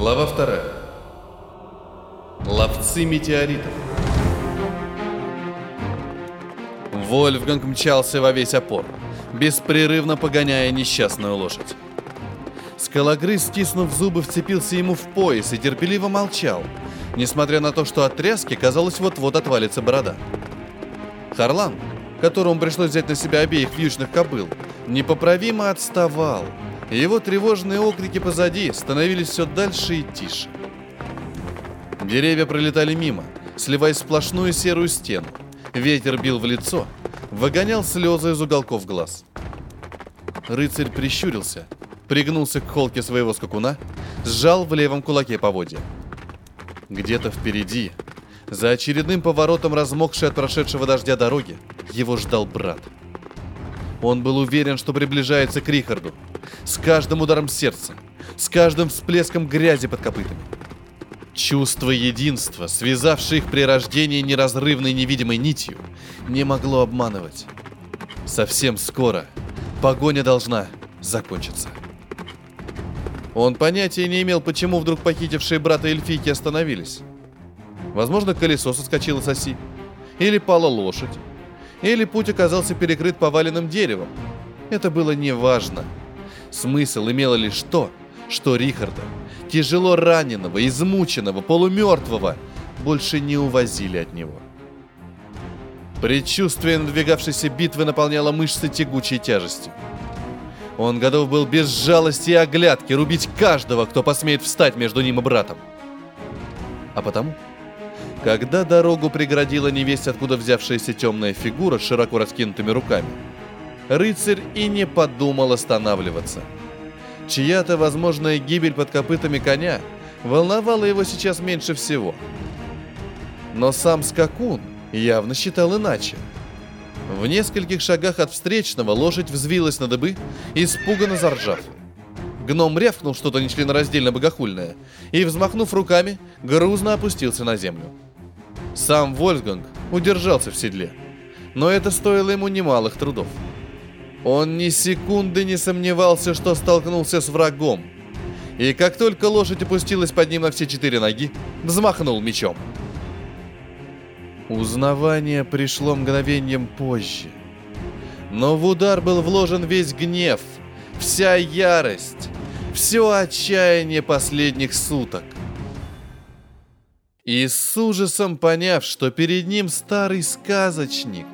Глава вторая. Ловцы метеоритов. Вольфганг мчался во весь опор, беспрерывно погоняя несчастную лошадь. Скалогрыз, стиснув зубы, вцепился ему в пояс и терпеливо молчал, несмотря на то, что от тряски, казалось, вот-вот отвалится борода. Харлан, которому пришлось взять на себя обеих вьючных кобыл, непоправимо отставал – его тревожные окрики позади становились все дальше и тише. Деревья пролетали мимо, сливаясь в сплошную серую стену. Ветер бил в лицо, выгонял слезы из уголков глаз. Рыцарь прищурился, пригнулся к холке своего скакуна, сжал в левом кулаке поводья. Где-то впереди, за очередным поворотом размокшей от прошедшего дождя дороги, его ждал брат. Он был уверен, что приближается к Рихарду – с каждым ударом сердца, с каждым всплеском грязи под копытами. Чувство единства, связавшее их при рождении неразрывной невидимой нитью, не могло обманывать. Совсем скоро погоня должна закончиться. Он понятия не имел, почему вдруг похитившие брата эльфийки остановились. Возможно, колесо соскочило с оси, или пала лошадь, или путь оказался перекрыт поваленным деревом. Это было неважно. важно – Смысл имело лишь то, что Рихарда, тяжело раненого, измученного, полумертвого, больше не увозили от него. Предчувствие надвигавшейся битвы наполняло мышцы тягучей тяжестью. Он готов был без жалости и оглядки рубить каждого, кто посмеет встать между ним и братом. А потому, когда дорогу преградила невесть, откуда взявшаяся темная фигура с широко раскинутыми руками, рыцарь и не подумал останавливаться. Чья-то возможная гибель под копытами коня волновала его сейчас меньше всего. Но сам скакун явно считал иначе. В нескольких шагах от встречного лошадь взвилась на дыбы, испуганно заржав. Гном рявкнул что-то нечленораздельно богохульное и, взмахнув руками, грузно опустился на землю. Сам Вольфганг удержался в седле, но это стоило ему немалых трудов – он ни секунды не сомневался, что столкнулся с врагом. И как только лошадь опустилась под ним на все четыре ноги, взмахнул мечом. Узнавание пришло мгновением позже. Но в удар был вложен весь гнев, вся ярость, все отчаяние последних суток. И с ужасом поняв, что перед ним старый сказочник,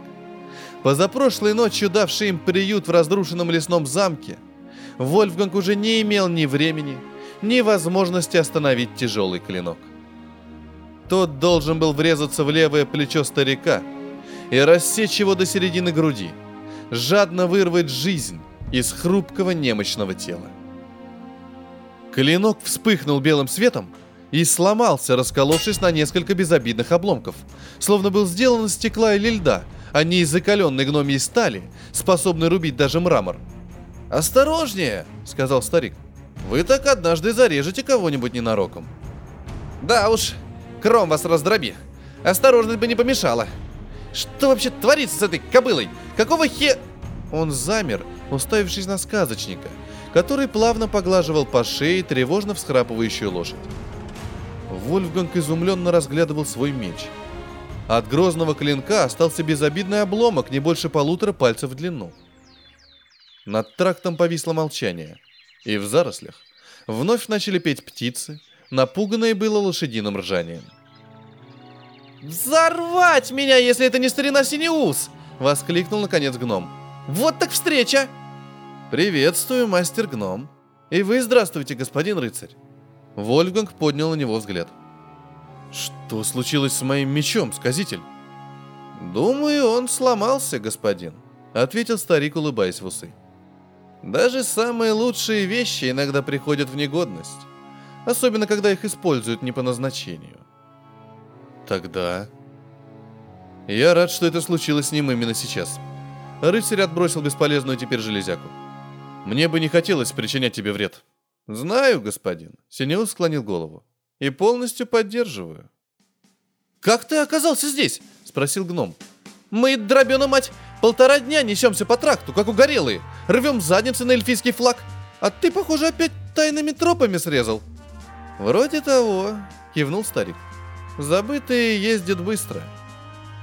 Позапрошлой ночью давший им приют в разрушенном лесном замке, Вольфганг уже не имел ни времени, ни возможности остановить тяжелый клинок. Тот должен был врезаться в левое плечо старика и рассечь его до середины груди, жадно вырвать жизнь из хрупкого немощного тела. Клинок вспыхнул белым светом и сломался, расколовшись на несколько безобидных обломков, словно был сделан из стекла или льда – а не из закаленной гномьей стали, способной рубить даже мрамор. «Осторожнее!» — сказал старик. «Вы так однажды зарежете кого-нибудь ненароком». «Да уж, кром вас раздроби. Осторожность бы не помешала. Что вообще творится с этой кобылой? Какого хе...» Он замер, уставившись на сказочника, который плавно поглаживал по шее тревожно всхрапывающую лошадь. Вольфганг изумленно разглядывал свой меч — от грозного клинка остался безобидный обломок не больше полутора пальцев в длину. Над трактом повисло молчание, и в зарослях вновь начали петь птицы, напуганные было лошадиным ржанием. «Взорвать меня, если это не старина Синеус!» — воскликнул наконец гном. «Вот так встреча!» «Приветствую, мастер гном!» «И вы здравствуйте, господин рыцарь!» Вольфганг поднял на него взгляд — что случилось с моим мечом, сказитель? Думаю, он сломался, господин, ответил старик, улыбаясь в усы. Даже самые лучшие вещи иногда приходят в негодность, особенно когда их используют не по назначению. Тогда... Я рад, что это случилось с ним именно сейчас. Рыцарь отбросил бесполезную теперь железяку. Мне бы не хотелось причинять тебе вред. Знаю, господин. Синеус склонил голову. И полностью поддерживаю. «Как ты оказался здесь?» – спросил гном. «Мы, дробена мать, полтора дня несемся по тракту, как угорелые, рвем задницы на эльфийский флаг, а ты, похоже, опять тайными тропами срезал». Вроде того, кивнул старик. Забытые ездят быстро.